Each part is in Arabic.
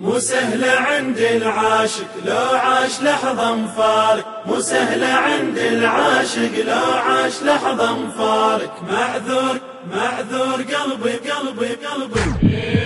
مو سهلة عند العاشق لو عاش لحظة مفارق. مو سهلة عند العاشق لو عاش لحظة مفارق. معذور معذور قلبي قلبي قلبي.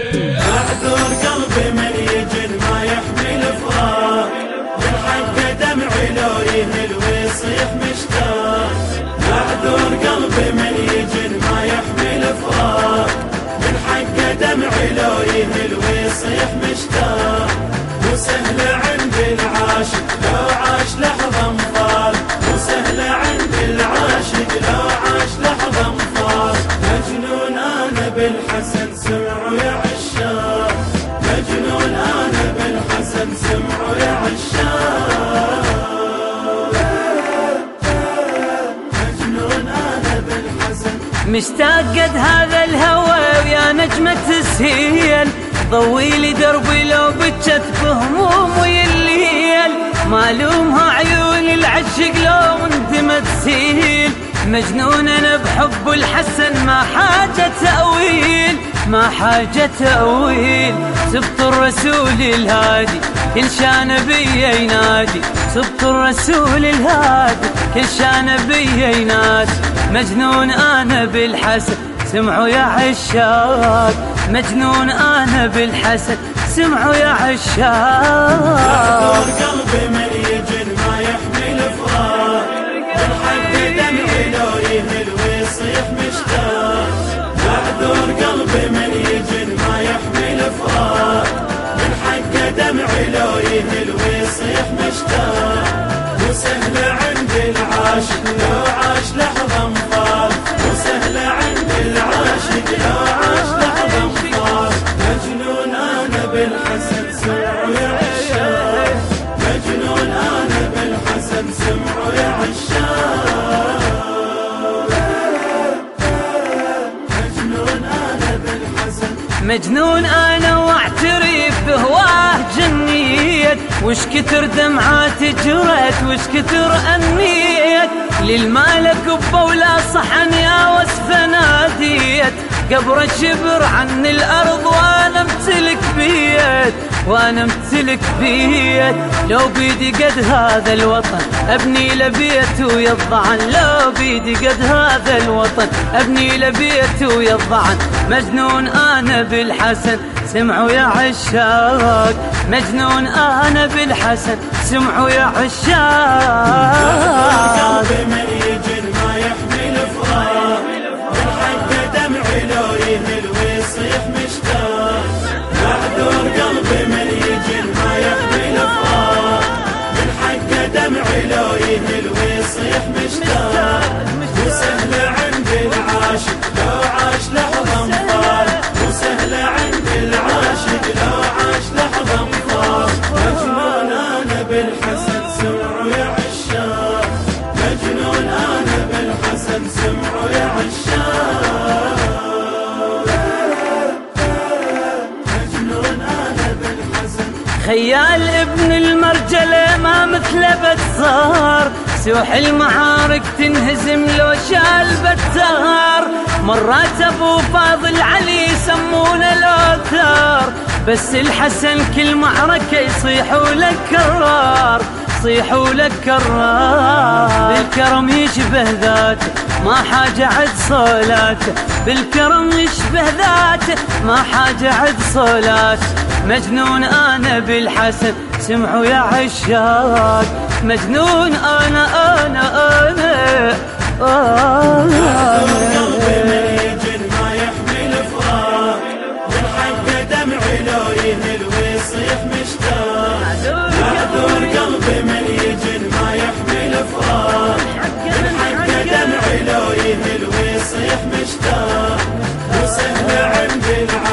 سمعوا يا عشاق مجنون أنا بالحسن مشتاق قد هذا الهوى ويا نجمة تسهيل ضوي لي دربي لو بجت بهموم ويليل مالومها عيون العشق لو انت ما مجنون أنا بحب الحسن ما حاجة تأويل سبط الرسول الهادي كل شان بي ينادي. سبط الرسول الهادي كل شان بي ينادي. مجنون أنا بالحسن سمعوا يا عشاق. مجنون أنا بالحسن سمعوا يا عشاق. مجنون أنا واعترف بهواه جنيت. وش كثر دمعات جرت وش كثر انيت للمالك بولا صحن يا وصف ناديت. قبر الشبر عن الأرض وأنا امتلك بيت. وأنا امتلك بيت لو بيدي قد هذا الوطن أبني لبيت ويضعن. لو بيدي قد هذا الوطن أبني لبيت ويضعن. مجنون أنا بالحسن سمعوا يا عشاق. مجنون أنا بالحسن سمعوا يا عشاق. خيال ابن المرجلة ما مثله بتزار. سوح المعارك تنهزم لو شال بتزار. مرات ابو فاضل علي يسمونه الاوتار بس الحسن كل معركة يصيحوا لك كرار يصيحوا لك كرار بالكرم يشبه ذاته ما حاجة عد صولاته بالكرم يشبه ذاته ما حاجة عد صولاته مجنون أنا بالحسن سمعوا يا عشاق. مجنون أنا أنا, قلبي من أنا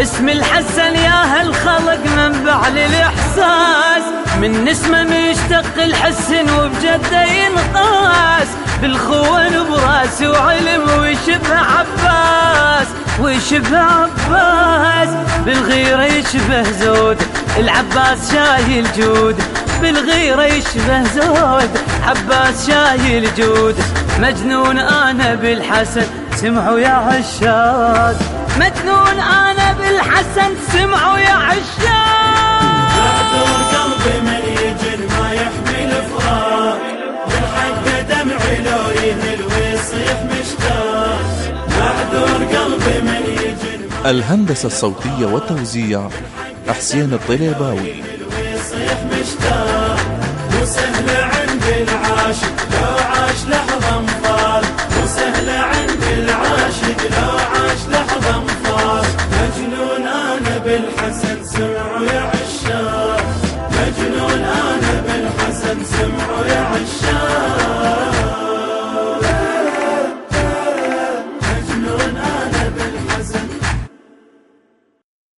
اسم الحسن يا هالخلق منبع للاحساس من نسمة مشتق الحسن وبجده ينقاس. بالخون براس وعلم ويشبه عباس ويشبه عباس بالغيرة يشبه زود العباس شايل جود بالغيرة يشبه زود عباس شايل جود مجنون أنا بالحسن سمعوا يا عشاق. مجنون أنا بالحسن سمعوا يا عشاق. معذور قلبي من يجن ما يحمل فراق بالحق دمعي لو يهل ويصيح مشتاق. معذور قلبي من يجن الهندسة الصوتية والتوزيع حسين الطليباوي. ويصيح مشتاق. مو سهلة عند العاشق